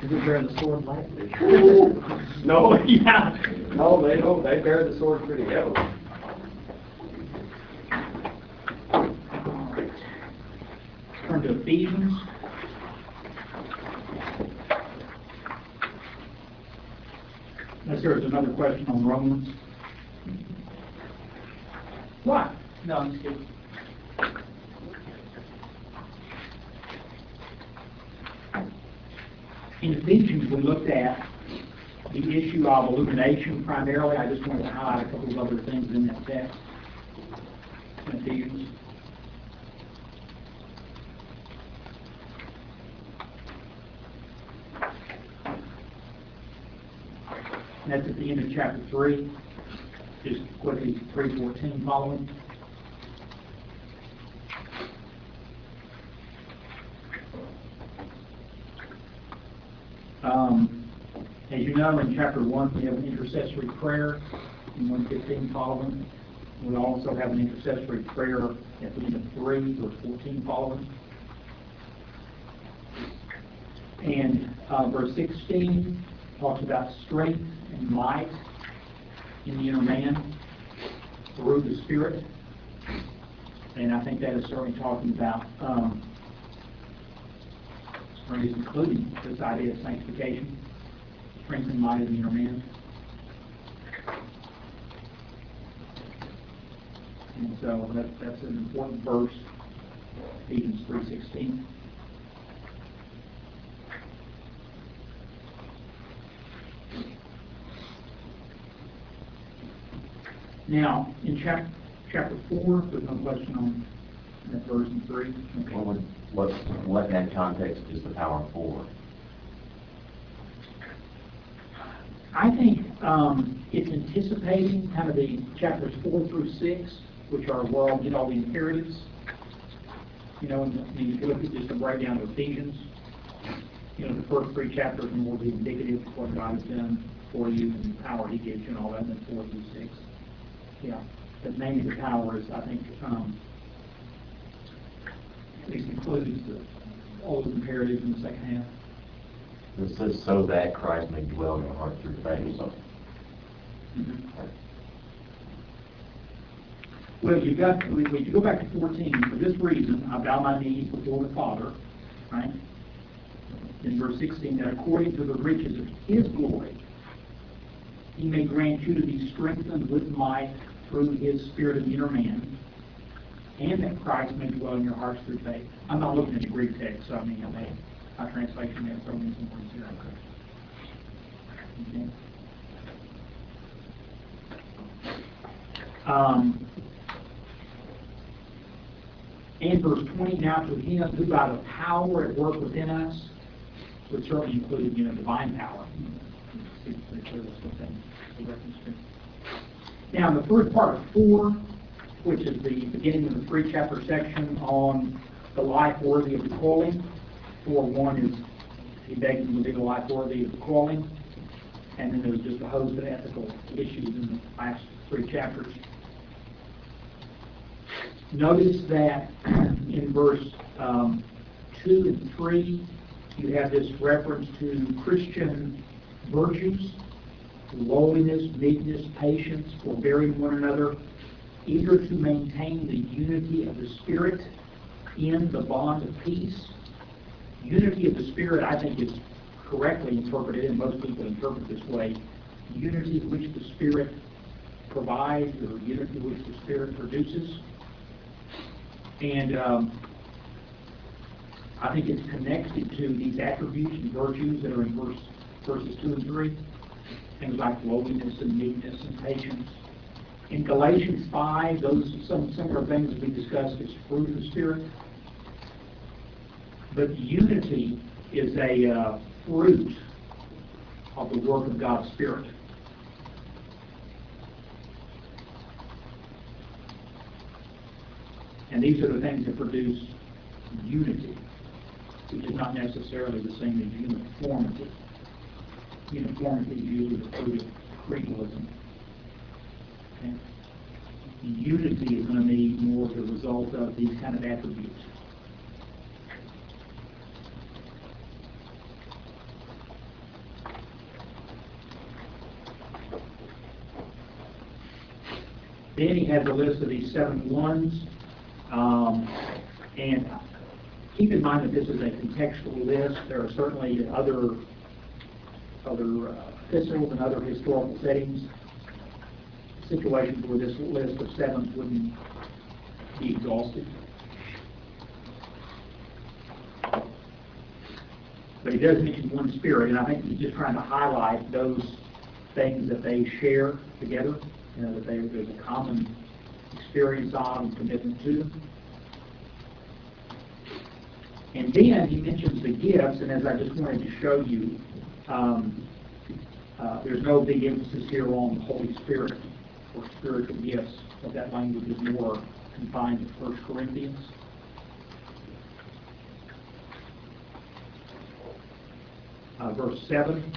Did they bear the sword lightly? No, yeah. No, they don't, they bear the sword pretty heavily. Turn to Ephesians. Unless there's another question on Romans. What? No, I'm just kidding. In Ephesians, we looked at the issue of illumination primarily. I just wanted to highlight a couple of other things in that text. Ephesians. That's at the end of chapter three, just quickly, three fourteen following. Um, know, in chapter one, we have an intercessory prayer, in one fifteen following. We also have an intercessory prayer at the end of three, verse fourteen following. And, uh, verse sixteen talks about strength and might in the inner man through the Spirit. And I think that is certainly talking about, um, or least including this idea of sanctification, strength and might in the inner man. And so that, that's an important verse, Ephesians three sixteen. Now, in chapter, chapter four, there's no question on that verse in three. Okay. What what, in that context is the power for? I think um, it's anticipating kind of the chapters four through six, which are where I'll get all the imperatives. You know, and and if you look at just the breakdown of Ephesians, you know, the first three chapters are more the indicative of what God has done for you and the power He gives you and all that, and then four through six. Yeah, but mainly the power is, I think, um, at least includes the old imperatives in the second half. It says, so that Christ may dwell in your heart through faith. Well, you got, when you go back to fourteen, for this reason, I bow my knees before the Father, right? In verse sixteen, that according to the riches of his glory, he may grant you to be strengthened with might through his spirit of inner man, and that Christ may dwell in your hearts through faith. I'm not looking at the Greek text, so I mean, I may, my translation thrown in some words here. Okay. Um, and verse 20, now to him who by the power at work within us, which certainly included, you know, divine power. Now, in the first part of four, which is the beginning of the three-chapter section on the life worthy of the calling, four one is, he begs them to live a life worthy of the calling, and then there's just a host of ethical issues in the last three chapters. Notice that in verse um, 2 and 3, you have this reference to Christian virtues, lowliness, meekness, patience, forbearing one another, eager to maintain the unity of the Spirit in the bond of peace. Unity of the Spirit, I think, is correctly interpreted, and most people interpret this way, unity which the Spirit provides, or unity which the Spirit produces. And um, I think it's connected to these attributes and virtues that are in verse, verses 2 and 3. Things like lowliness and meekness and patience. In Galatians 5, those some similar things we discussed as fruit of the Spirit. But unity is a uh, fruit of the work of God's Spirit. And these are the things that produce unity, which is not necessarily the same as uniformity. Uniformity is usually the fruit of creedalism. Okay? Unity is going to be more the result of these kind of attributes. Then he has a list of these seven ones. Um, and keep in mind that this is a contextual list. There are certainly other, other uh, and other historical settings, situations where this list of sevens wouldn't be exhausted. But he does mention one spirit, and I think he's just trying to highlight those things that they share together, you know, that they, there's a common experience of and commitment to. And then he mentions the gifts, and as I just wanted to show you, um, uh, there's no big emphasis here on the Holy Spirit or spiritual gifts, but that language is more confined to First Corinthians. Uh, verse 7,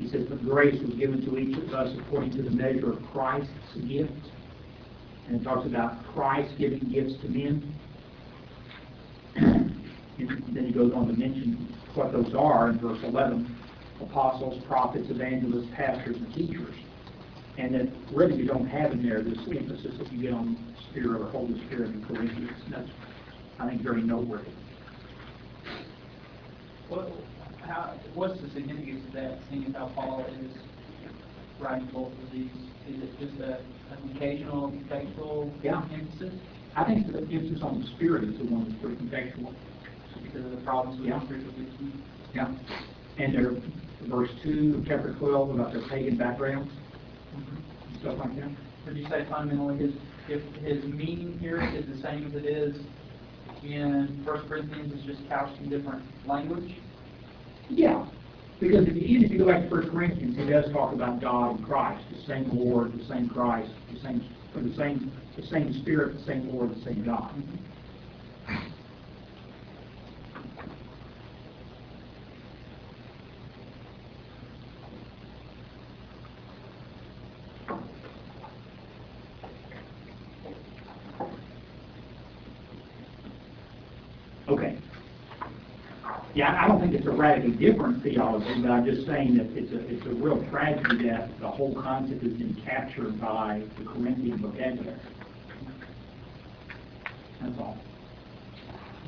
he says, But grace was given to each of us according to the measure of Christ's gift. And it talks about Christ giving gifts to men. And then he goes on to mention what those are in verse 11 apostles, prophets, evangelists, pastors, and teachers. And then really you don't have in there this emphasis that you get on Spirit or Holy Spirit in Corinthians. And that's, I think, very noteworthy. What, how, what's the significance of that, seeing as how Paul is writing both of these? Is it just a, an occasional contextual Yeah. emphasis I think the emphasis on the Spirit is the one that's pretty contextual. because of the problems with Yeah. the spiritual gifts? Yeah. And their, verse 2 of chapter 12 about their pagan backgrounds, and stuff like that. Would you say fundamentally his, if his meaning here is the same as it is in First Corinthians, it's just couched in different language? Yeah, because if you, even if you go back to First Corinthians, he does talk about God and Christ, the same Lord, the same Christ, the same, the same, the same Spirit, the same Lord, the same God. Okay. Yeah, I don't think it's a radically different theology, but I'm just saying that it's a, it's a real tragedy that the whole concept has been captured by the Corinthian vocabulary. That's all.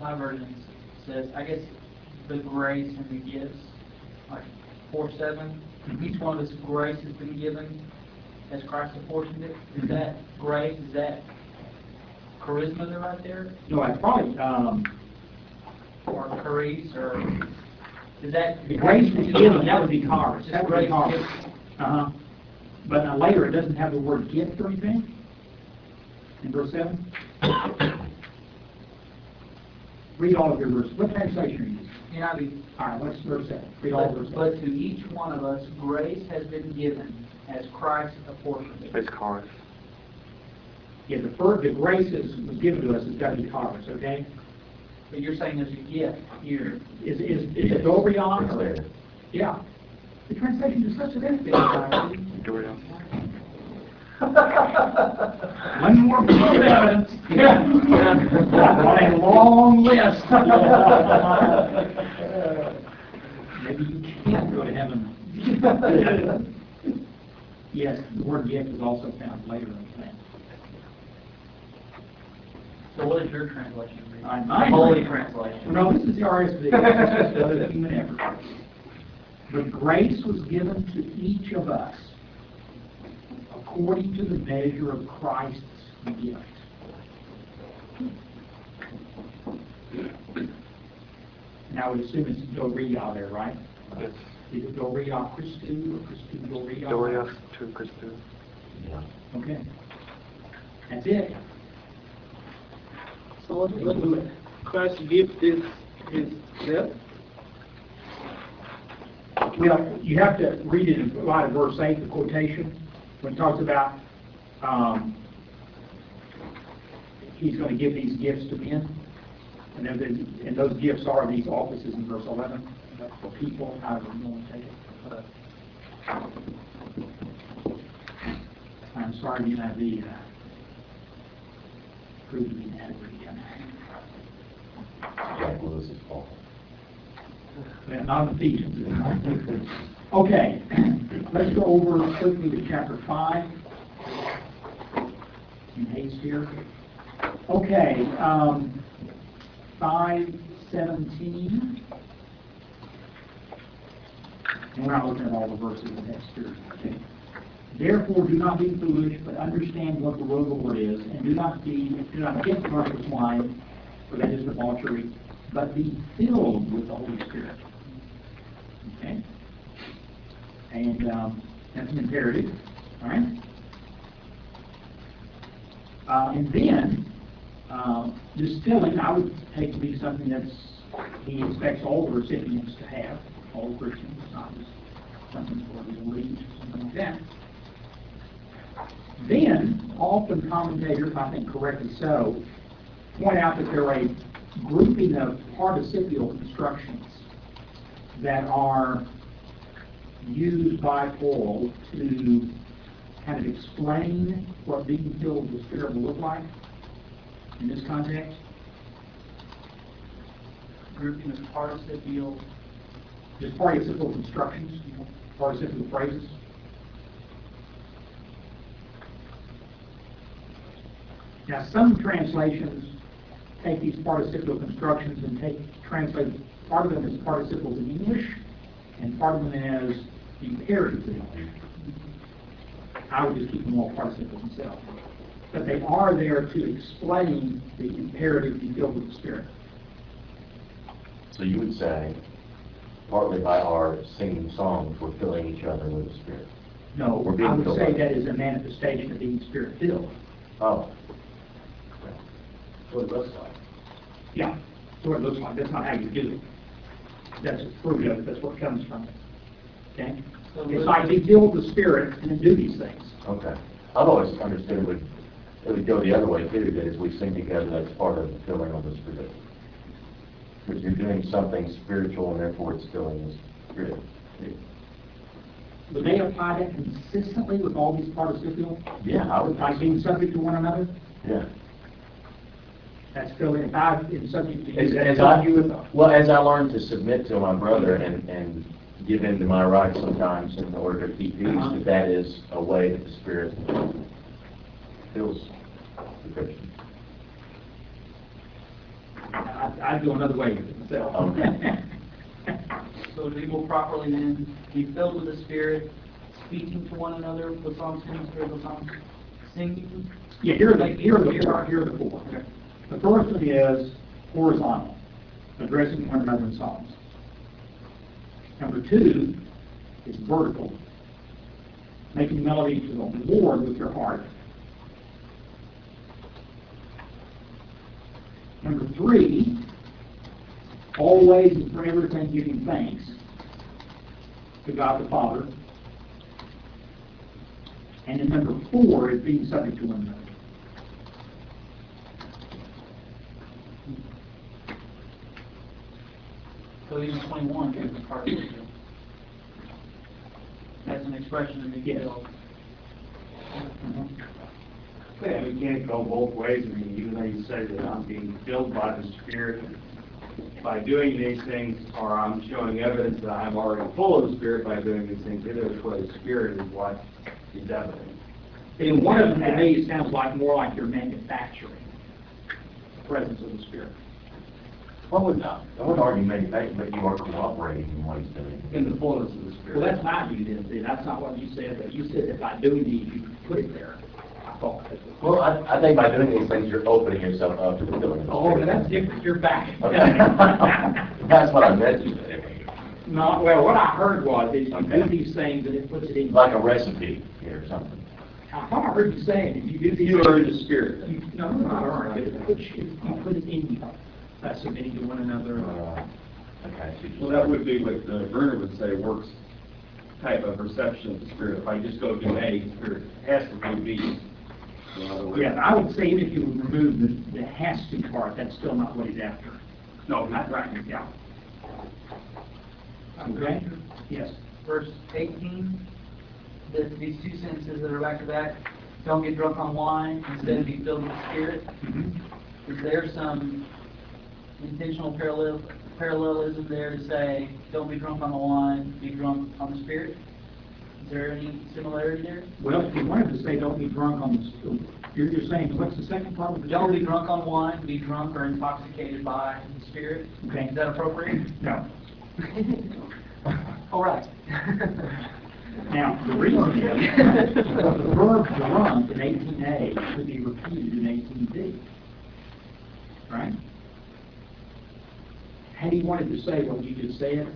My version says, I guess, the grace and the gifts, like four seven, each one of us grace has been given as Christ apportioned it. Is that grace, is that charisma right there? No, I probably, um, Or charis, or, is that? the grace was given, that would be charis, Just that would be grace charis. given. Uh-huh. But now later, it doesn't have the word gift or anything? In verse seven? Read all of your verses. What translation are you using? NIV. All right, what's verse seven? Read all of verse But, seven. but to each one of us, grace has been given as Christ apportioned it. It's Corinth. Yeah, the first, the grace is, was given to us is gotta be charis, okay? But you're saying there's a gift here. Is, is, is it Dorian or? Yeah. The translation is such a benefit. One Doria. more piece of evidence. On a long list. Maybe you can't go to heaven. Yes, the word gift is also found later in the. So what is your translation? read? Mine- mine- Holy translation. No, this is the RSV, It's just the human effort. But grace was given to each of us according to the measure of Christ's gift. And I would assume it's Doria there, right? Yes. Is it Doria Christu or Christu Doria? Doria to Christu. Yeah. Okay. That's it. What, do Christ give this, his death? Well, you have to read it in light of verse 8, the quotation, when it talks about, um, he's going to give these gifts to men. And and those gifts are these offices in verse 11, for people, however you want to take it. I'm sorry, you the, uh, be inadequate again. Jack fault. Not Ephesians. Okay, let's go over quickly to chapter five. in haste here. Okay, um, five seventeen. And we're not looking at all the verses in text here. Okay. Therefore, do not be foolish, but understand what the will of the Lord is, and do not be, do not get drunk with wine, for that is debauchery, but be filled with the Holy Spirit. Okay? And, um, that's an imperative, all right? Uh, and then, uh, this filling, I would take to be something that's, he expects all the recipients to have, all Christians, not just something for the elite, or something like that. Then, often commentators, I think correctly so, point out that there are a grouping of participial constructions that are used by Paul to kind of explain what being filled with the Spirit will look like in this context. Grouping of participial, Just participial constructions, participial phrases. Now, some translations take these participial constructions and take, translate part of them as participles in English and part of them as imperatives in English. I would just keep them all participles themselves. But they are there to explain the imperative to be filled with the Spirit. So you would say, partly by our singing songs, we're filling each other with the Spirit. No, I would say that is a manifestation of being Spirit-filled. Oh, What it looks like. Yeah, that's what it looks like. That's not how you do it. That's the fruit of it. That's what comes from it. Okay? So It's like be filled with Spirit and then do these things. okay. I've always understood it would, it would go the other way too, that as we sing together, that's part of the filling of the Spirit. Because you're doing something spiritual and therefore it's filling the Spirit. Would they apply that consistently with all these participial? Yeah, I would, Like being subject to one another? yeah. That's filling, if I've been subject to As, as I, filling you with the well, as I learned to submit to my brother and, and give in to my rights sometimes in order to keep peace, Uh-huh. that that is a way that the Spirit fills the Christian. I- I'd go another way myself. Okay. so to be more properly then, be filled with the Spirit, speaking to one another with songs, hymns, spiritual songs, singing. Yeah, here are the, here are the, here are, here are the four. The first one is horizontal, addressing one another in songs. Number two is vertical, making melody to the Lord with your heart. Number three, always and for everything giving thanks to God the Father. And then number four is being subject to one another. So even twenty-one is a participial. That's an expression of being Yes. filled. Yeah, we can't go both ways. I mean, even though you say that I'm being filled by the Spirit, by doing these things, or I'm showing evidence that I'm already full of the Spirit by doing these things, either way, the Spirit is what is evident. In one of them, to me, sounds like more like you're manufacturing the presence of the Spirit. Well, would not, I wouldn't argue manufacturing, but you are cooperating in what he's doing. In the fullness of the Spirit. Well, that's my view, then, see, that's not what you said, but you said that by doing these, you put it there. I thought. that's what- Well, I, I think by doing these things, you're opening yourself up to the filling of the Oh, Spirit. but that's different, you're back. Okay. That's what I meant to say. No, well, what I heard was, is you Okay. do these things and it puts it in. Like a recipe here or something. I thought I heard you saying, if you do these. You earn the Spirit. You- No, no, not earn, but it puts you, you put it in you, uh, submitting to one another. Uh, Okay. so you- Well, that would be what uh, Werner would say, works type of perception of the Spirit. If I just go do A, Spirit has to do B. In other words- Yeah, I would say even if you remove the, the has to part, that's still not what he's after. No, Not right, yeah. Okay? Yes. Verse eighteen, the, these two sentences that are back to back, don't get drunk on wine, instead be filled with the Spirit. Is there some intentional parallel, parallelism there to say, don't be drunk on the wine, be drunk on the Spirit? Is there any similarity there? Well, if you wanted to say don't be drunk on the, spirit, you're just saying, what's the second part of the? Don't be drunk on wine, be drunk or intoxicated by the Spirit. Okay. Is that appropriate? No. All right. Now, the reason is, the verb drunk in eighteen A could be repeated in eighteen B. Right? Had he wanted to say what you just said,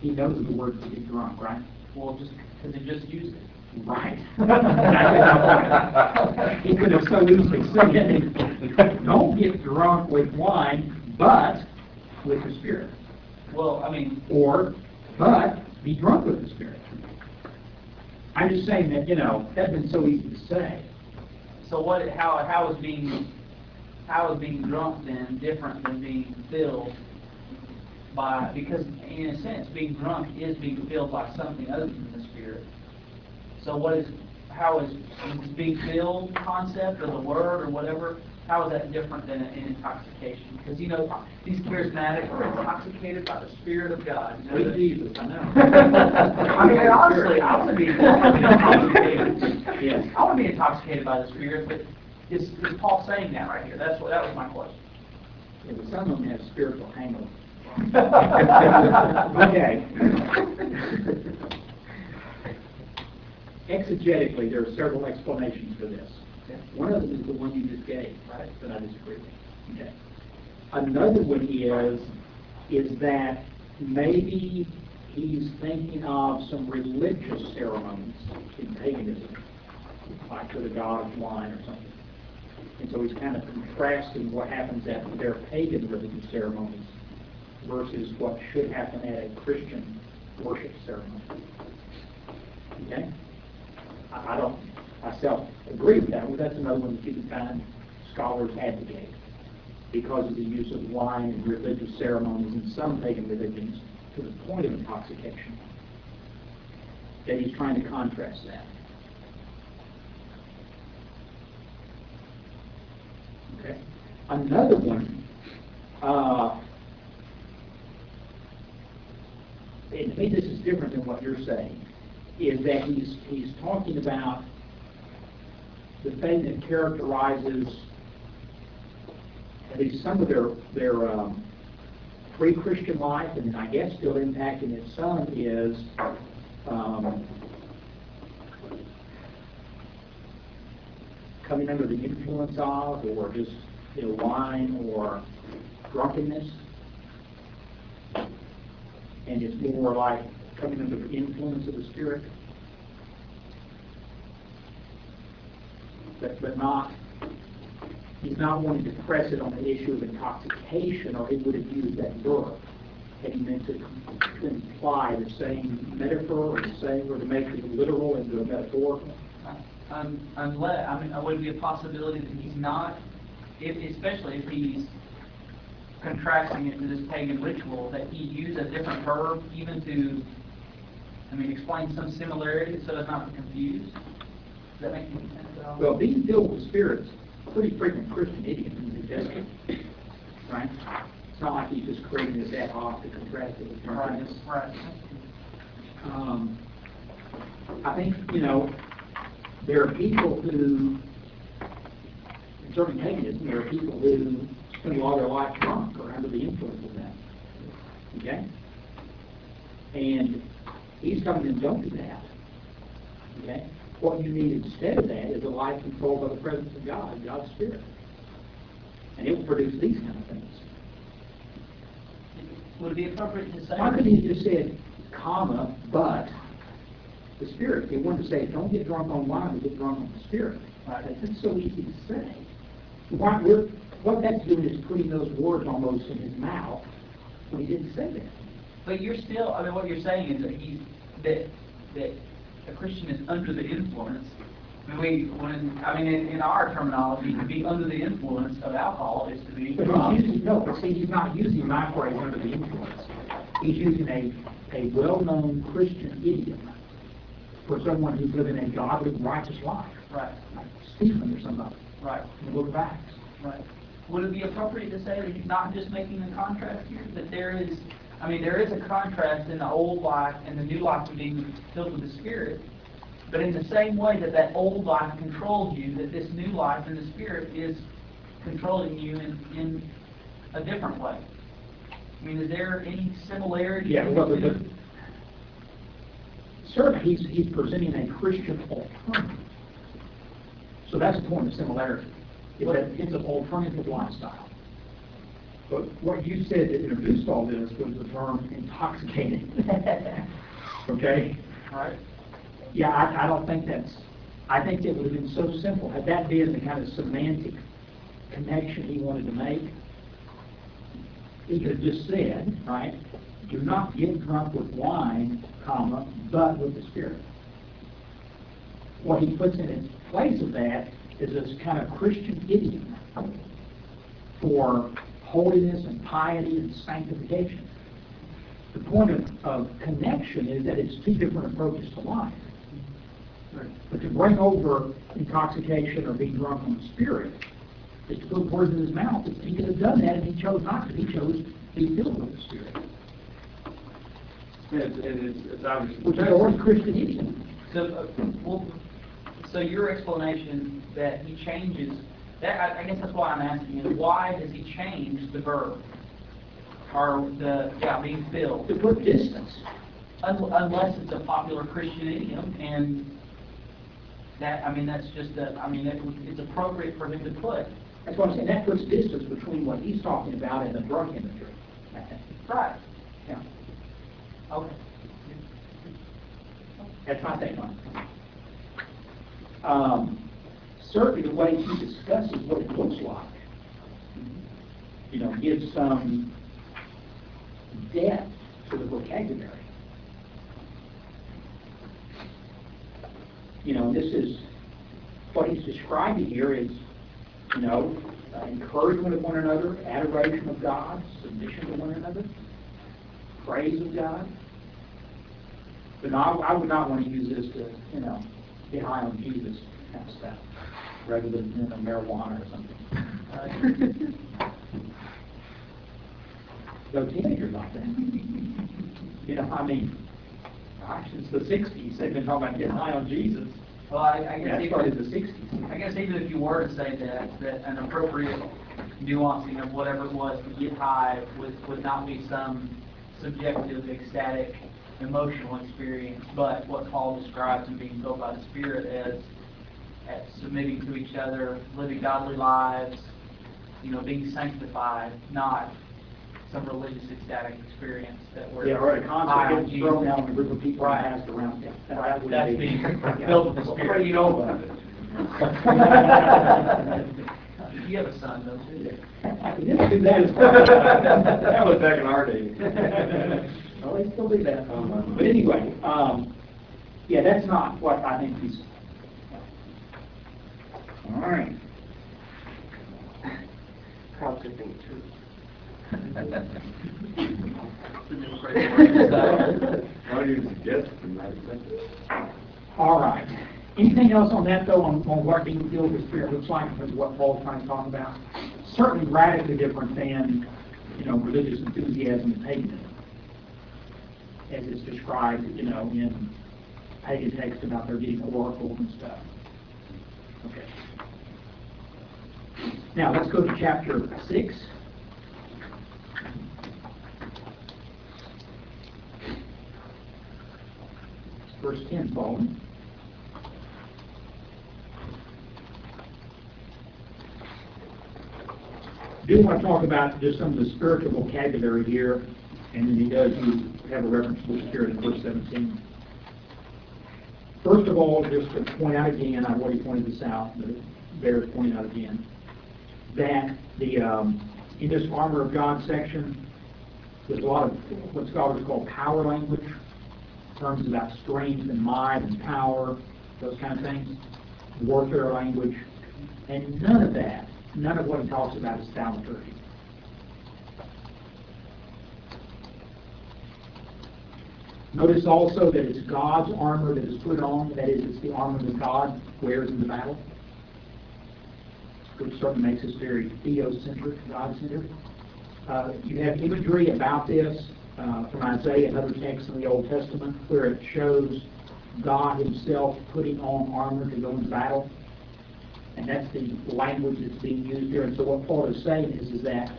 he knows the word to get drunk, right? Well, just, because they just used it. Right. He could have so easily said, don't get drunk with wine, but with the Spirit. Well, I mean, Or, but be drunk with the Spirit. I'm just saying that, you know, that's been so easy to say. so what, how, how is being, how is being drunk then different than being filled by, because in a sense, being drunk is being filled by something other than the Spirit. So what is, how is, is being filled concept or the word or whatever, how is that different than an intoxication? Because, you know, these charismatics are intoxicated by the Spirit of God. you know, Sweet Jesus, I know. I mean, honestly, I want to be, intoxicated. Yes. I want to be intoxicated by the Spirit, but is, is Paul saying that right here? That's what, that was my question. Yeah, Some of them have spiritual hangover. Okay. Exegetically, there are several explanations for this. One of them is the one you just gave, right, that I disagree with. Okay. Another one is, is that maybe he's thinking of some religious ceremonies in paganism, like to the god of wine or something. And so he's kind of contrasting what happens at their pagan religious ceremonies versus what should happen at a Christian worship ceremony. Okay? I I don't myself agree with that, but that's another one that you can find scholars advocate because of the use of wine in religious ceremonies in some pagan religions to the point of intoxication. That he's trying to contrast that. Okay. Another one, uh, me this is different than what you're saying, is that he's, he's talking about the thing that characterizes at least some of their, their um, pre-Christian life, and I guess still impacting it some, is um, coming under the influence of, or just, you know, wine or drunkenness. And it's more like coming under the influence of the Spirit. But, but not, he's not wanting to press it on the issue of intoxication, or he would have used that verb. Had he meant to to imply the same metaphor, or the same, or to make it literal into a metaphorical. Um, unless, I mean, would it be a possibility that he's not, if, especially if he's contrasting it to this pagan ritual, that he used a different verb even to, I mean, explain some similarity so as not to confuse? Does that make any sense at all? Well, being filled with the Spirit is a pretty frequent Christian idiom in the New Testament, right? It's not like he's just creating this ad hoc to contrast it with drunkenness. right. Um, I think, you know, there are people who, concerning paganism, there are people who spend a lot of their life drunk or under the influence of that. Okay? And he's telling them, don't do that. Okay? What you need instead of that is a life controlled by the presence of God, God's Spirit. And it will produce these kind of things. Would it be appropriate to say? How could he just said, comma, but the Spirit? He wanted to say, don't get drunk on wine, but get drunk on the Spirit. Right. That's so easy to say. Why, we're, what that's doing is putting those words almost in his mouth when he didn't say that. But you're still, I mean, what you're saying is that he's, that, that a Christian is under the influence. I mean, we, when, I mean, in, in our terminology, to be under the influence of alcohol is to be But he's using, no, but see, he's not using my phrase under the influence. He's using a, a well-known Christian idiom for someone who's living a godly, righteous life, Right, like Stephen or somebody right, in the book of Acts. right. Would it be appropriate to say that he's not just making a contrast here, that there is I mean, there is a contrast in the old life and the new life of being filled with the Spirit. But in the same way that that old life controlled you, that this new life in the Spirit is controlling you in, in a different way. I mean, is there any similarity? Yeah, well, the the- he's, he's presenting a Christian alternative. So that's the point of similarity, is that it's an alternative lifestyle. But what you said that introduced all this was the term intoxicating. Okay? Right? Yeah, I, I don't think that's, I think it would have been so simple, had that been the kind of semantic connection he wanted to make, he could have just said, right, do not get drunk with wine, comma, but with the Spirit. What he puts in its place of that is this kind of Christian idiom for holiness and piety and sanctification. The point of, of connection is that it's two different approaches to life. But to bring over intoxication or being drunk on the Spirit is to put words in his mouth. He could have done that and he chose not to. He chose to be filled with the Spirit, And it's, and it's, it's obviously. which is a Christian idiom. So, uh, well, so your explanation that he changes, that, I, I guess that's why I'm asking, is why does he change the verb? Or the, yeah, being filled? To put distance. Un- Unless it's a popular Christian idiom, and that, I mean, that's just a, I mean, it, it's appropriate for him to put. That's what I'm saying. That puts distance between what he's talking about and the drug imagery. I think. Right. Yeah. Okay. That's my take on it. Um, certainly the way he discusses what it looks like, you know, gives some depth to the vocabulary. You know, this is, what he's describing here is, you know, uh, encouragement of one another, adoration of God, submission to one another, praise of God. But I would not want to use this to, you know, get high on Jesus kind of stuff, rather than, you know, marijuana or something. No teenagers like that. You know, I mean, gosh, it's the sixties, they've been talking about getting high on Jesus. Well, I, I guess even, started the sixties. I guess even if you were to say that, that an appropriate nuancing of whatever it was to get high would, would not be some subjective, ecstatic, emotional experience, but what Paul describes in being filled by the Spirit as, as submitting to each other, living godly lives, you know, being sanctified, not some religious ecstatic experience that we're Yeah, or at a high getting thrown Jesus. down a group of people Right. and passed around. Yeah, that- Right, that would that's be- being Yeah. filled with the Spirit. do you know about it? You have a son, don't you? I didn't do that as That was back in our day. Well, they still do that. But anyway, um, yeah, that's not what I think he's. All right. What do you suggest? All right. Anything else on that, though, on, on what being filled with Spirit looks like, in terms of what Paul's trying to talk about? Certainly radically different than, you know, religious enthusiasm and paganism, as it's described, you know, in pagan texts about there being oracles and stuff. Okay. Now, let's go to chapter six. Verse ten following. do want to talk about just some of the spiritual vocabulary here, and then he does you have a reference to Spirit in verse 17. First of all, just to point out again, I've already pointed this out, but it bears pointing out again, that the, um, in this armor of God section, there's a lot of what scholars call power language, terms about strength and might and power, those kind of things, warfare language, and none of that none of what he talks about is thaumaturgy. Notice also that it's God's armor that is put on, that is, it's the armor that God wears in the battle, which certainly makes us very theocentric, God-centered. Uh, you have imagery about this uh, from Isaiah and other texts in the Old Testament where it shows God himself putting on armor to go into battle. And that's the language that's being used here. And so what Paul is saying is, is that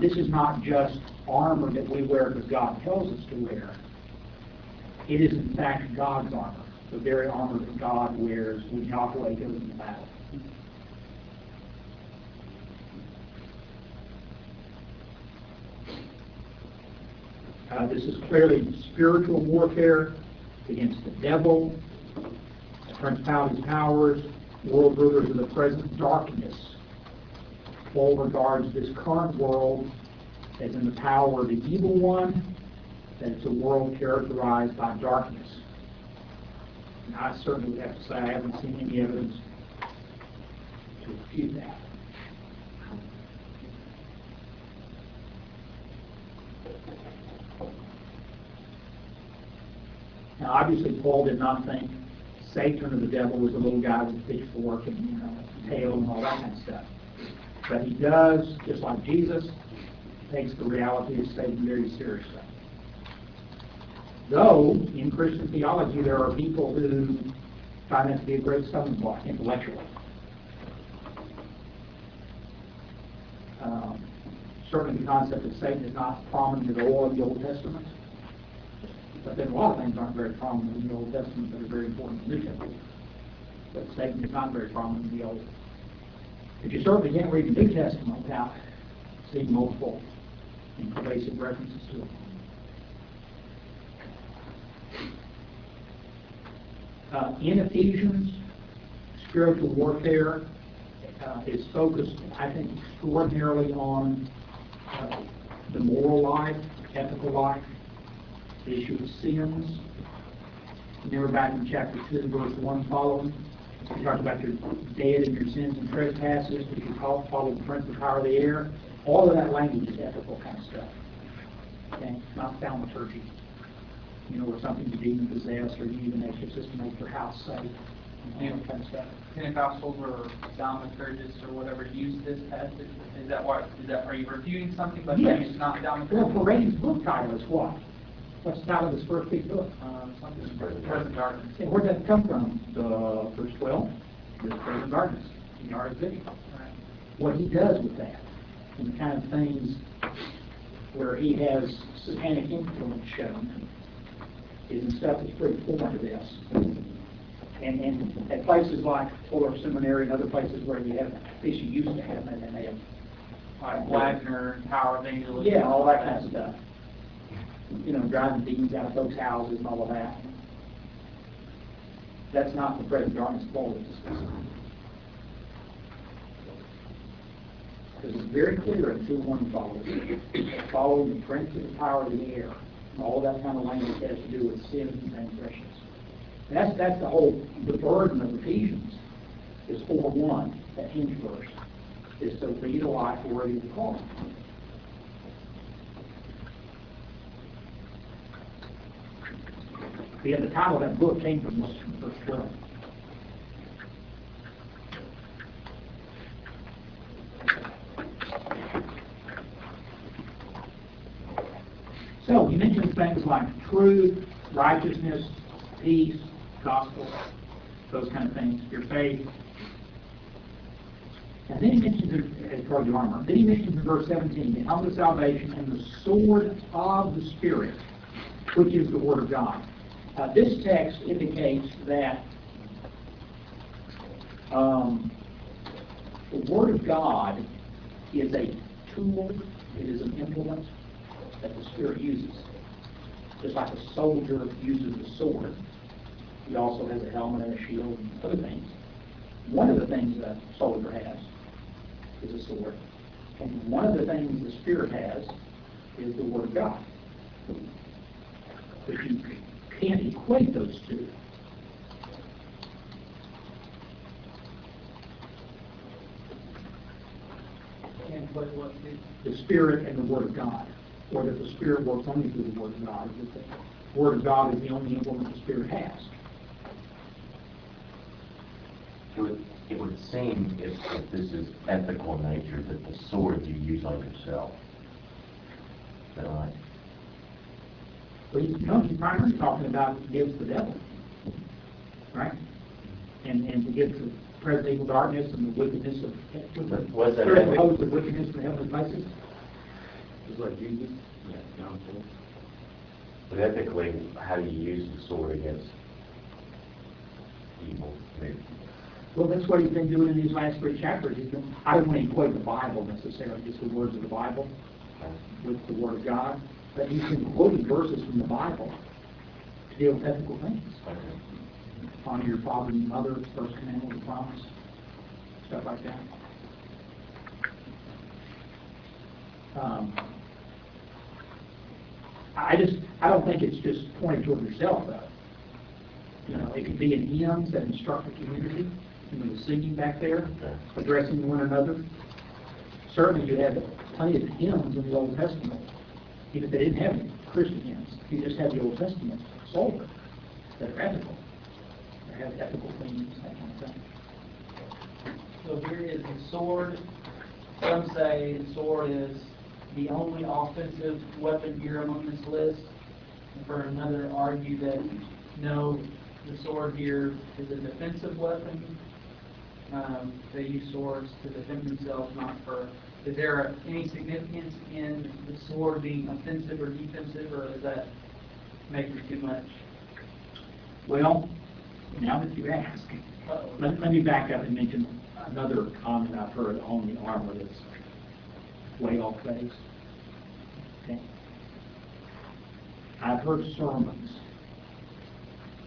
this is not just armor that we wear because God tells us to wear. It is in fact God's armor, the very armor that God wears when Yahweh goes into battle. Uh, this is clearly spiritual warfare against the devil, the principalities, powers, world rulers of the present darkness. Paul regards this current world as in the power of the evil one, that it's a world characterized by darkness. And I certainly have to say I haven't seen any evidence to refute that. Now, obviously, Paul did not think Satan or the devil was a little guy with a pitchfork and, you know, tail and all that kind of stuff. But he does, just like Jesus, takes the reality of Satan very seriously. Though, in Christian theology, there are people who find that to be a great stumbling block intellectually. Um, certainly the concept of Satan is not prominent at all in the Old Testament. But then a lot of things aren't very prominent in the Old Testament that are very important in the New Testament. But Satan is not very prominent in the Old. But you certainly can't read the New Testament without seeing multiple and pervasive references to it. Uh, in Ephesians, spiritual warfare uh, is focused, I think, extraordinarily on uh, the moral life, ethical life, the issue of sins. Remember back in chapter 2, verse 1 following, we talked about your dead in your sins and trespasses, if you call, follow the prince of the power of the air. All of that language is ethical kind of stuff. Okay? Not thaumaturgy. You know, or something to demon possess, or you an exorcist to make your house safe. You kind of stuff. Pentecostals or thaumaturgists or whatever use this passage? Is that why, is that, are you refuting something saying Yes. it's not Well, thaumaturgy? Peretti's book title is what? What's the title of his first big book? Um, something, present darkness. And where'd that come from? The verse 12, this present darkness, in the art. Right. What he does with that, and the kind of things where he has satanic influence shown, is in stuff that's pretty foreign to this. And, and at places like Fuller Seminary and other places where you have, fish you used to have, and they have, Like Wagner, Power of Evangelism. yeah, all that kind of stuff. You know, driving demons out of folks' houses and all of that. That's not the present darkness Paul is discussing. Because it's very clear in two one following, the prince of the power of the air. All that kind of language has to do with sins and transgressions. That's, that's the whole, the burden of Ephesians is four one, that hinge verse, is to lead a life worthy of the calling. Yeah, the title of that book came from this verse twelve. So he mentions things like truth, righteousness, peace, gospel, those kind of things, your faith. And then he mentions as part of the armor. Then he mentions in verse 17, the helmet of salvation and the sword of the Spirit, which is the Word of God. Uh, this text indicates that um, the Word of God is a tool, it is an implement that the Spirit uses. Just like a soldier uses a sword, he also has a helmet and a shield and other things. One of the things a soldier has is a sword. And one of the things the Spirit has is the Word of God. But you can't equate those two. And what, what, the Spirit and the Word of God, or that the Spirit works only through the Word of God, that the Word of God is the only implement the Spirit has. It would, it would seem if, if this is ethical in nature, that the sword you use on yourself. Is that right? Well, he's, no, he's primarily talking about gives the devil, right? And, and to give to present evil darkness and the wickedness of, But was that- spirit of hosts wickedness in the heavenly places. Just like Jesus? Yeah, John four. But ethically, how do you use the sword against evil? I Well, that's what he's been doing in these last three chapters. He's been, I don't want to equate the Bible necessarily, just the words of the Bible with the Word of God, but he's been quoting verses from the Bible to deal with ethical things. Honor your father and mother, first commandment of the promise, stuff like that. Um, I just, I don't think it's just pointed toward yourself, though. You know, it could be in hymns that instruct the community, you know, the singing back there, addressing one another. Certainly, you have plenty of hymns in the Old Testament, even if they didn't have any Christian hymns. You just had the Old Testament psalter that are ethical, that have ethical themes, that kind of thing. So here is the sword. Some say the sword is the only offensive weapon here among this list. And for another, argue that, no, the sword here is a defensive weapon. Um, They use swords to defend themselves, not for, is there any significance in the sword being offensive or defensive, or is that making too much? Well, now that you ask, let, let me back up and mention another comment I've heard on the armor that's way off base. Okay? I've heard sermons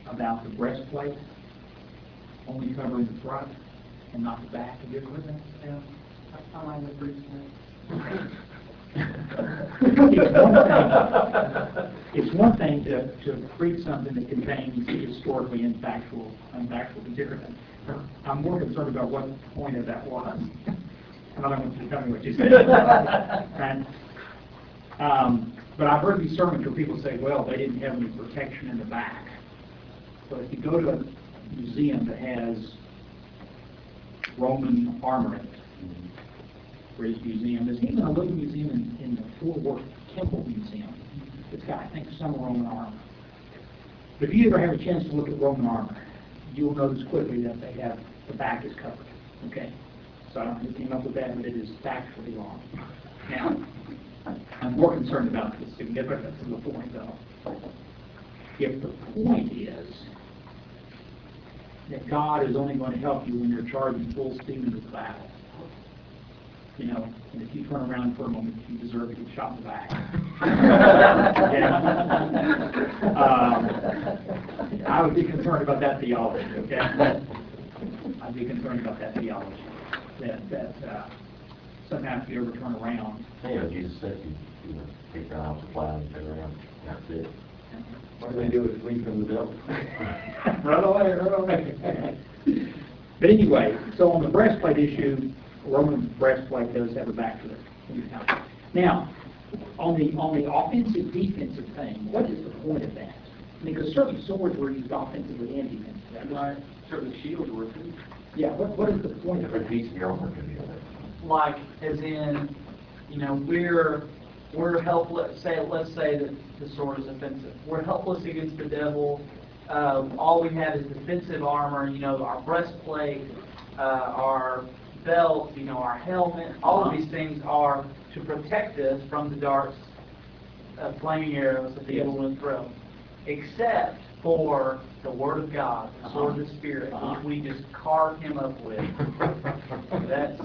about the breastplate only covering the front and not the back. Have you ever Yeah, I- the It's one thing, to, to read something that contains historically and factual, unfactual material. I'm more concerned about what point of that was. And I don't want you to tell me what you said. Right? Um, but I've heard these sermons where people say, well, they didn't have any protection in the back. But if you go to a museum that has Roman armor in it, British Museum, there's even a little museum in, in the Fort Worth Kimbell Museum. It's got, I think, some Roman armor. But if you ever have a chance to look at Roman armor, you'll notice quickly that they have, the back is covered, okay? So I don't know who came up with that, but it is factually wrong. Now, I'm more concerned about the significance of the point, though. If the point is that God is only going to help you when you're charging full steam into the battle, you know, and if you turn around for a moment, you deserve to get shot in the back. Um, I would be concerned about that theology, okay? I'd be concerned about that theology, that, that, uh, somehow if you ever turn around, You know, Jesus said, you, you know, take your arms to plow and turn around, that's it. What do they do with flee from the devil? Run away, run away. But anyway, so on the breastplate issue, Roman breastplate does have a back to it. Now, on the, on the offensive defensive thing, what is the point of that? Because certain swords were used offensively and defensively. Right. Certainly shields were too. Yeah, what, what is the point of Different it? piece of armor can be on like, as in, you know, we're, we're helpless, say, let's say that the sword is offensive. We're helpless against the devil. Um, all we have is defensive armor, you know, our breastplate, uh, our belt, you know, our helmet. All of these things are to protect us from the darts, uh, flaming arrows that the evil one throw. Except for the word of God, the uh-huh. sword of the Spirit, which uh-huh. we just carve him up with. That's,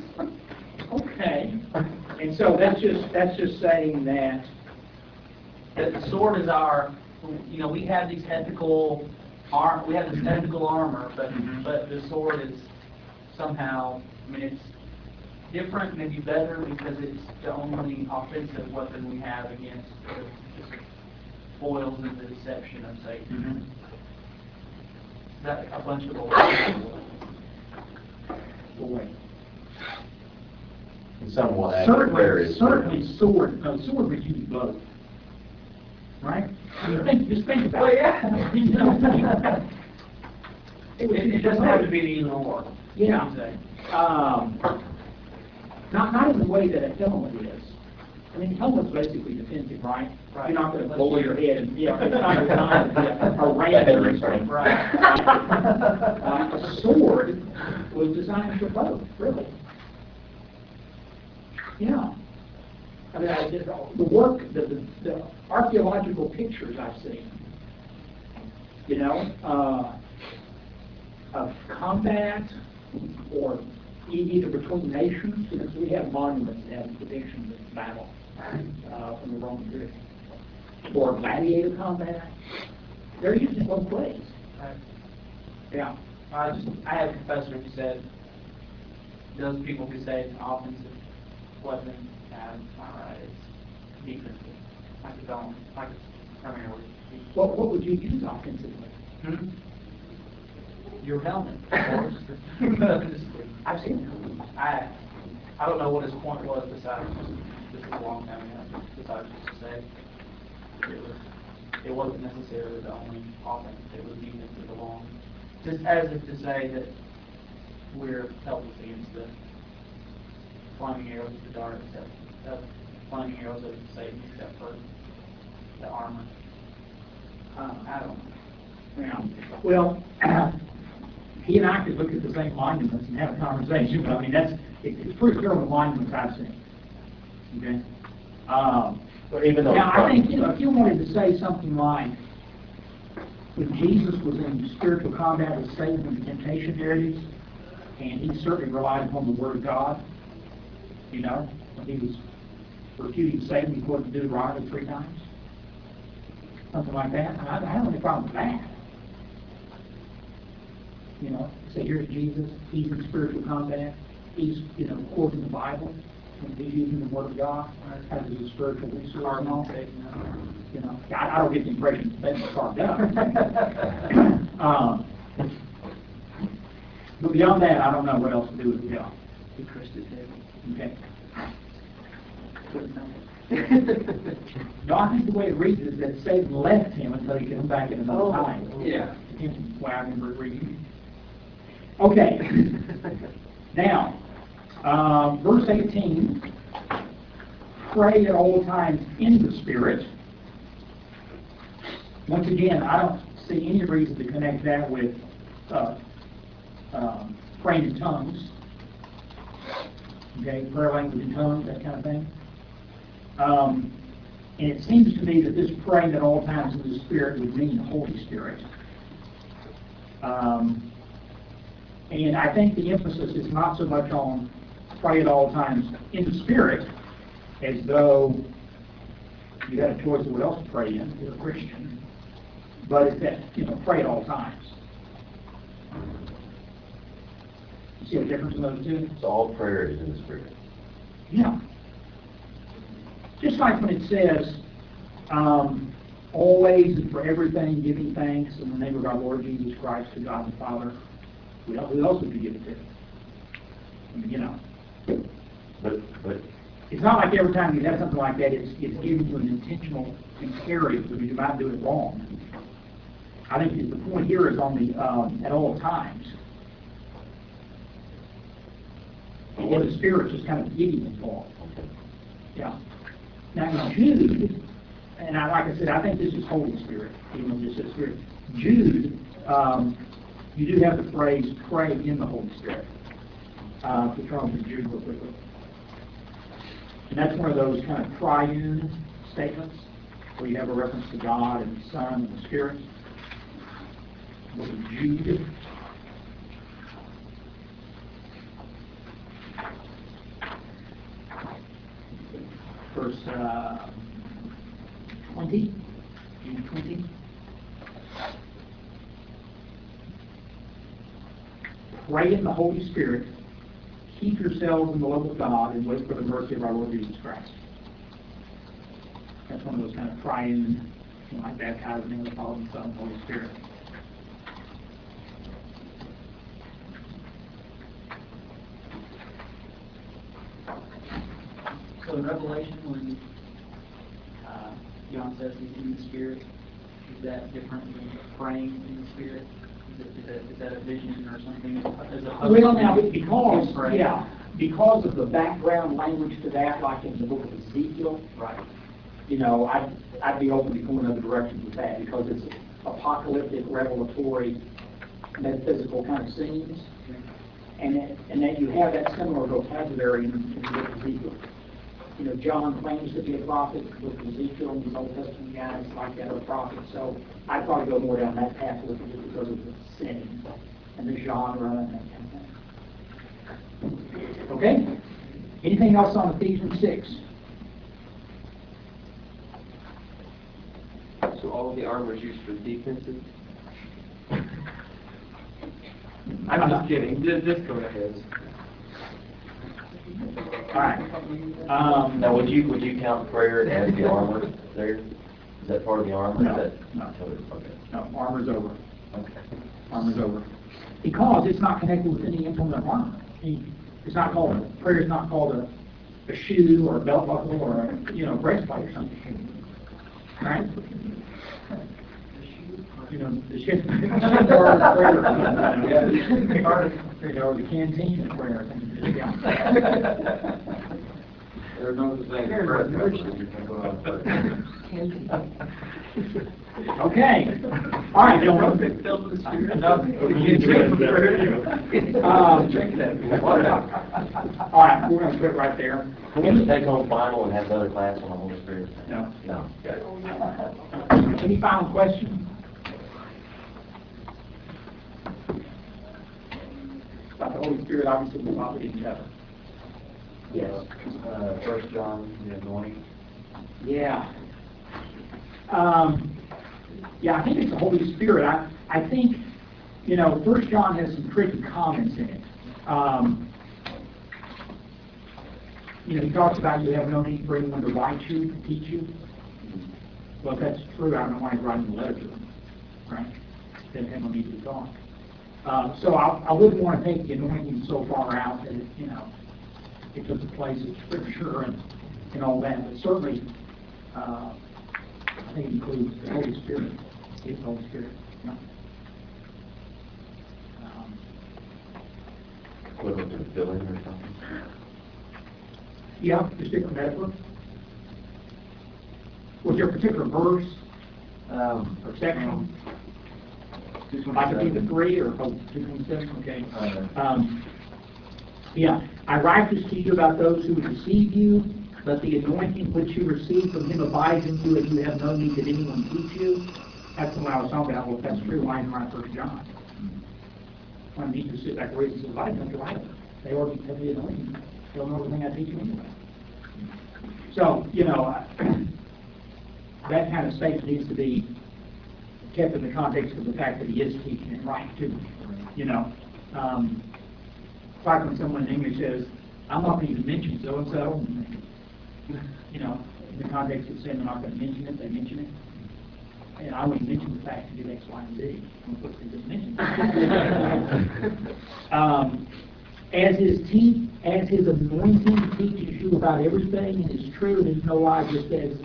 Okay, and so that's just, that's just saying that, that the sword is our, you know, we have these ethical arm, we have this ethical armor, but, mm-hmm. but the sword is somehow, I mean, it's different, maybe better, because it's the only offensive weapon we have against the just foils and the deception of Satan. Mm-hmm. That, a bunch of old. boy, And some will add certainly, various. certainly sword, no, sword would use both. Right? I think, just think about Well, it. yeah. You know, It It, it doesn't have to both. be any or. Yeah. Um, not, not in the way that a helmet is. I mean, helmet's basically defensive, right? Right. You're not gonna lower your head and, yeah, it's not designed to be a a random. Right. Uh, A sword was designed for both, really. Yeah. I mean, I did, the work, the, the- the archaeological pictures I've seen, you know, uh, of combat or e- either between nations, because we have monuments that have depictions of battle, uh, from the Roman period, or gladiator combat. They're used in both ways. Right. Yeah. I just, I had a professor who said, those people who say it's an offensive weapon, and, uh, it's defensive, like it's on, like it's primarily. What, what would you use offensively? Hmm? Your helmet. I've seen. I, I don't know what his point was besides, this is a long time ago, besides just to say, it was, it wasn't necessarily the only offense, it was defensive along. Just as if to say that we're helpless against the flaming arrows of the dart, except, uh, flaming arrows of Satan, except for the armor. Uh, I don't know. Yeah. Well, he and I could look at the same monuments and have a conversation, but I mean, that's, it- it's pretty clear the monuments I've seen. Okay? Um, But even though. Now, I think, you know, if you wanted to say something like, when Jesus was in spiritual combat with Satan in the temptation areas, and he certainly relied upon the word of God, you know, when he was refuting Satan, he quoted Deuteronomy three times. Something like that. I, I don't have any problem with that. You know, say here's Jesus, he's in spiritual combat, he's, you know, quoting the Bible, and he's using the word of God as a spiritual resource and all. Uh, You know, I, I don't get the impression that that's carved up. Um, But beyond that, I don't know what else to do with the bill. He crushed his head. Okay. No, I think the way it reads is that Satan left him until he could come back at another Oh, time. yeah. Well, I remember reading. Okay. Now, um, verse 18, pray at all times in the Spirit. Once again, I don't see any reason to connect that with uh, um, praying in tongues. Okay, prayer language in tongues, that kind of thing. Um, and it seems to me that this praying at all times in the Spirit would mean the Holy Spirit. Um, and I think the emphasis is not so much on pray at all times in the Spirit, as though you had a choice of what else to pray in, you're a Christian, but it's that, you know, pray at all times. You see the difference in those two? So all prayer is in the spirit. Yeah. Just like when it says, um, always and for everything giving thanks in the name of our Lord Jesus Christ to God the Father. Who else who else would you give it to? I mean, you know, But, but it's not like every time you have something like that, it's, it's giving you an intentional imperative because you might do it wrong. I think the point here is on the, um, at all times. Or the Spirit's just kind of giving it for Yeah. Now, Jude, and I, like I said, I think this is Holy Spirit, even though this is Spirit. Jude, um, you do have the phrase pray in the Holy Spirit. Uh, to turn to Jude real quickly. And that's one of those kind of triune statements where you have a reference to God and the Son and the Spirit. Jude. Verse uh, 20, Jude 20. Pray in the Holy Spirit keep yourselves in the love of God and wait for the mercy of our Lord Jesus Christ. That's one of those kind of triune, you know, like baptized in the Father Son and Holy Spirit. So in Revelation, when uh, John says he's in the Spirit, is that different than praying in the Spirit? Is, it, that, is that a vision or something? As opposed Well, now, because, praying? yeah, because of the background language to that, like in the book of Ezekiel, Right. you know, I'd, I'd be open to going other directions with that because it's apocalyptic, revelatory, metaphysical kind of scenes. And that, and that you have that similar vocabulary in, in the book of Ezekiel. You know, John claims to be a prophet, of Ezekiel, and these Old Testament guys like that are prophets. So I'd probably go more down that path with it because of the setting and the genre and that kind of thing. Okay? Anything else on Ephesians six? So all of the armor is used for defensive? I'm just kidding, just, just go ahead. All right. Um, Now, would you, would you count prayer as the armor there? Is that part of the armor? No, Is that- no. Okay. no, armor's over. Okay. Armor's over. Because it's not connected with any implement of armor. It's not called, prayer is not called a, a shoe or a belt buckle or a, you know, breastplate or something. Right? You know, the shit. You know, the canteen prayer. Yeah. There's no such thing as Okay. All right. Um, All right, we're gonna put it right there. Can we just take home final and have another class on the Holy Spirit? No. No. Okay. Any final questions? About the Holy Spirit, obviously, probably didn't cover. Yes. Uh, First John, the anointing. Yeah. Um, yeah, I think it's the Holy Spirit. I, I think, you know, First John has some tricky comments in it. Um, you know, he talks about you have no need for anyone to write you, to teach you. Well, if that's true, I don't know why he's writing the letter to them, right? Then have no need to. Uh, so I, I wouldn't want to take the anointing so far out that, it, you know, it took the place of scripture and, and all that, but certainly, uh, I think it includes the Holy Spirit, the Holy Spirit, yeah. Um, Equivalent to filling or something? Yeah, just different metaphor. Was there a particular verse Um, or section? Two could be the three or oh, two twenty-seven, okay. Uh, Um, yeah, I write this to you about those who deceive you, but the anointing which you receive from him abides in you, and you have no need that anyone teach you. That's one I was talking about, well, if that's true, why isn't right first John? When he just sit back and read and says, don't write it. They already have the anointing, they'll know everything I teach you anyway. So, you know, that kind of statement needs to be kept in the context of the fact that he is teaching it right too, you know. Um, it's like when someone in English says, I'm not going to even mention so-and-so, you know, in the context of saying they're not going to mention it, they mention it. And I wouldn't mention the fact that did X, Y, and Z. Um, as his te, as his anointing teaches you about everything and is true and is no lie, just as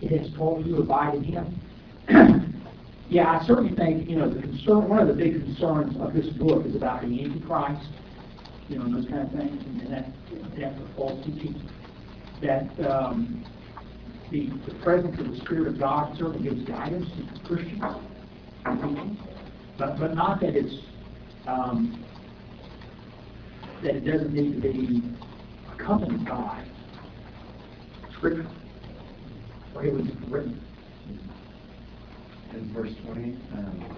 it has taught you, abide in him. Yeah, I certainly think, you know, the concern, one of the big concerns of this book is about the Antichrist, you know, and those kind of things, and that, that false teaching, that, um, the, the presence of the Spirit of God certainly gives guidance to Christians, but, but not that it's, um, that it doesn't need to be accompanied by Scripture, or it was written. In verse twenty, um,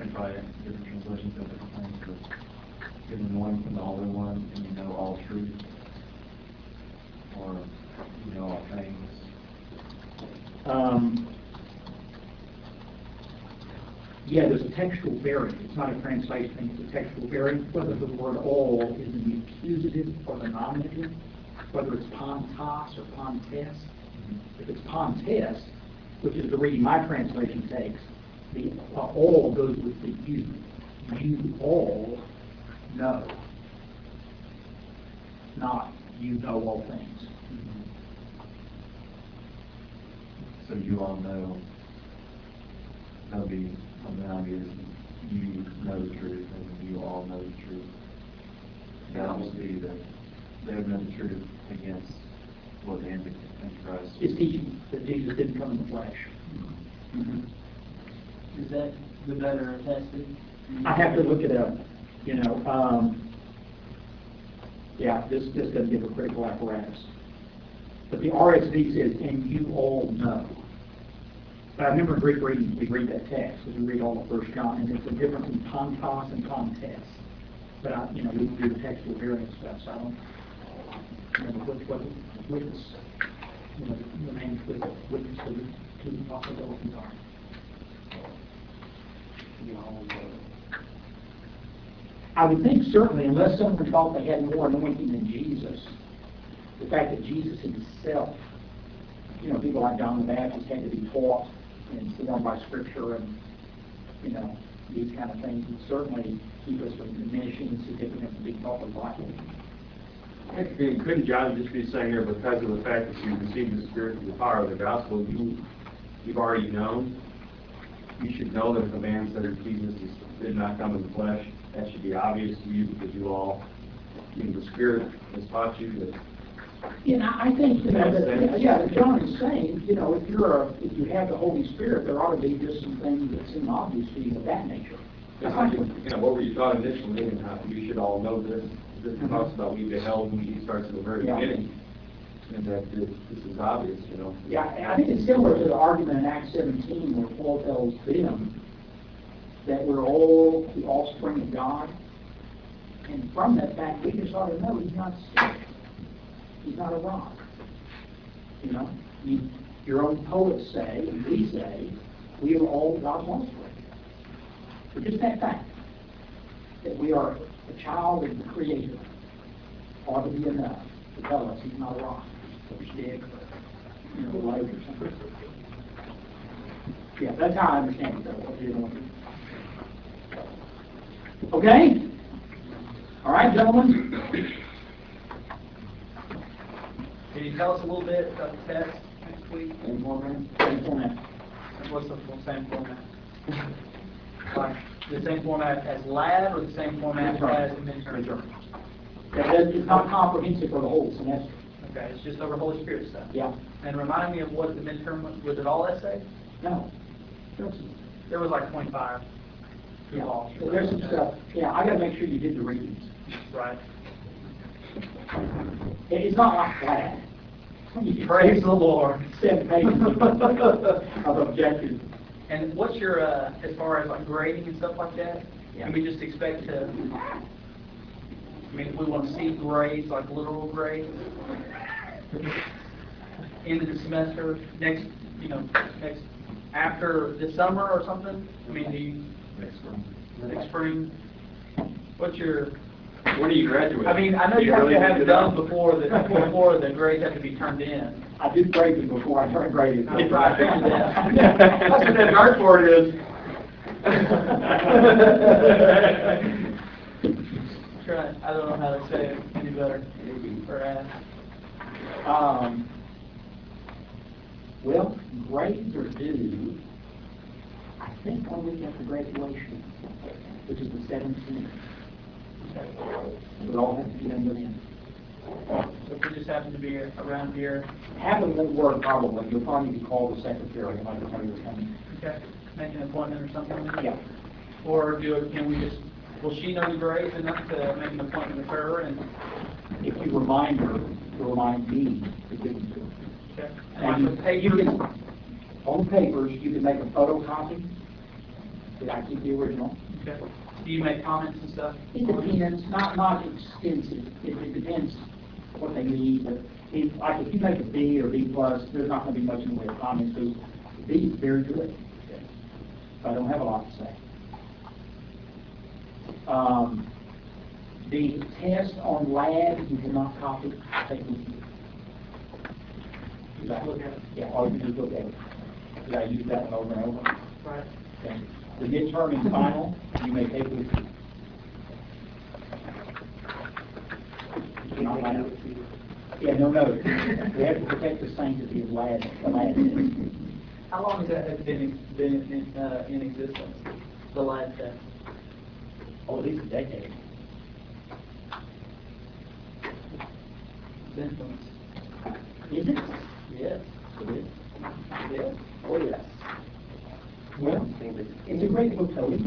and probably different translations have different things, but given one from the Holy One, and you know all truth, or you know all things. Um, yeah, there's a textual variant. It's not a translation thing, it's a textual variant. Whether the word all is in the accusative or the nominative, whether it's pontos or pantes. If it's pantes, which is the reading my translation takes, the uh, all goes with the you. You all know. Not you know all things. So you all know, that'll be something I guess, you know the truth, and you all know the truth. That will be that They have known the truth against what the Antichrist. It's teaching that Jesus didn't come in the flesh. Is that the better attested? I have to look it up, you know, um, yeah, this, this doesn't give a critical apparatus. But the RSV says, and you all know. But I remember Greek reading, we read that text, because we read all of First John, and there's a difference in kontos and pantes. But I, you know, we do the textual variant stuff, so I don't remember what, what the witness, you know, the names with witness to the possibilities are. You know, uh, I would think certainly, unless someone thought they had more anointing than Jesus, the fact that Jesus himself, you know, people like John the Baptist had to be taught and informed by Scripture and, you know, these kind of things would certainly keep us from diminishing the significance of being taught the Bible. I think, Couldn't John just be saying here, because of the fact that you received the Spirit through the power of the gospel, you, you've already known? You should know that if a man said that Jesus is- did not come in the flesh, that should be obvious to you because you all, you know, the Spirit has taught you that Yeah, I I think, you know, that, yeah, that John is saying, you know, if you're a, if you have the Holy Spirit, there ought to be just some things that seem obvious to you of that nature. Just like, you know, what were you taught initially, and how you should all know this, this talks about we beheld, when he starts at the very Yeah. beginning, and that this, this is obvious, you know. Yeah, and I think it's similar to the argument in Acts 17 where Paul tells them that we're all the offspring of God. And from that fact, we just ought to know he's not sick. He's not a rock. You know, you, your own poets say, and we say, we are all God's offspring. But just that fact, that we are a child of the Creator, ought to be enough to tell us he's not a rock, or stick, or, you know, light or something. Yeah, that's how I understand it, though, what you're doing. Okay? All right, gentlemen? Can you tell us a little bit about the test next week? Minutes? Any more minutes? What's the full same format? The same format as lab or the same format as the midterm? That, it's not comprehensive for the whole semester. Okay, it's just over Holy Spirit stuff. Yeah, And remind me of what the midterm was, was it all essay? no. There was like twenty-five. Yeah, there's some stuff, yeah, I gotta make sure you did the readings. Right. It's not like that. You Praise the Lord. Seven pages of of objectives. And what's your, uh, as far as like grading and stuff like that? Yeah. Can we just expect to, I mean, if we want to see grades, like literal grades? End of the semester, next, you know, next, after the summer or something? I mean, do you, next spring? What's your, When do you graduate? I mean, I know Do you have really to have it know? done before the, before the grades have to be turned in. I did grade them before I turned graded. That's right. That's what that dartboard is. Try, I don't know how to say it any better, or ask. Um, well, grades are due, I think one week after graduation, which is the seventeenth. It all has to be done within. So if we just happen to be around here, Half of them won't work probably, you'll probably be call the secretary, and I can tell you what's coming. okay, make an appointment or something? Yeah, Or do, it? can we just, will she know the grades enough to make an appointment with her and, if you remind her, to remind me to give them to her. okay? And you, the you can, on the papers, you can make a photocopy, did I keep the original? okay. Do you make comments and stuff? It depends, not, not extensive, it, it depends what they need, but if, like, if you make a B or B plus, there's not gonna be much in the way of comments, because B is very good. I don't have a lot to say. Um, the test on lab, you cannot copy, take with you. Just look at it. Yeah, all you is look at it. Did I use that one over and over? Right. Okay. The midterm and final, you may take with you. You cannot lie. Yeah, no, no, we have to protect the sanctity of lad, the. How long has that been, been in, uh, in existence, the lab test? Oh, at least a decade. Is it? Yes. Yes. Oh, yes. Well, it's a great hotel, it?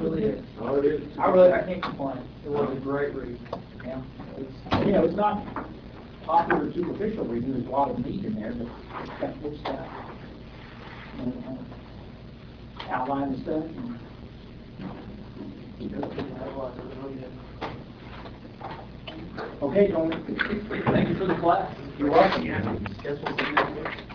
Really is. Oh, it is. I really, I can't complain. It was a great read. Yeah. It's, You know, it's not popular superficial review, there's a lot of meat in there, but it's got good stuff. And, uh, Outline and stuff. and- it was really good. Okay, gentlemen. Thank you for the class. You're welcome. Guess we'll see you next week.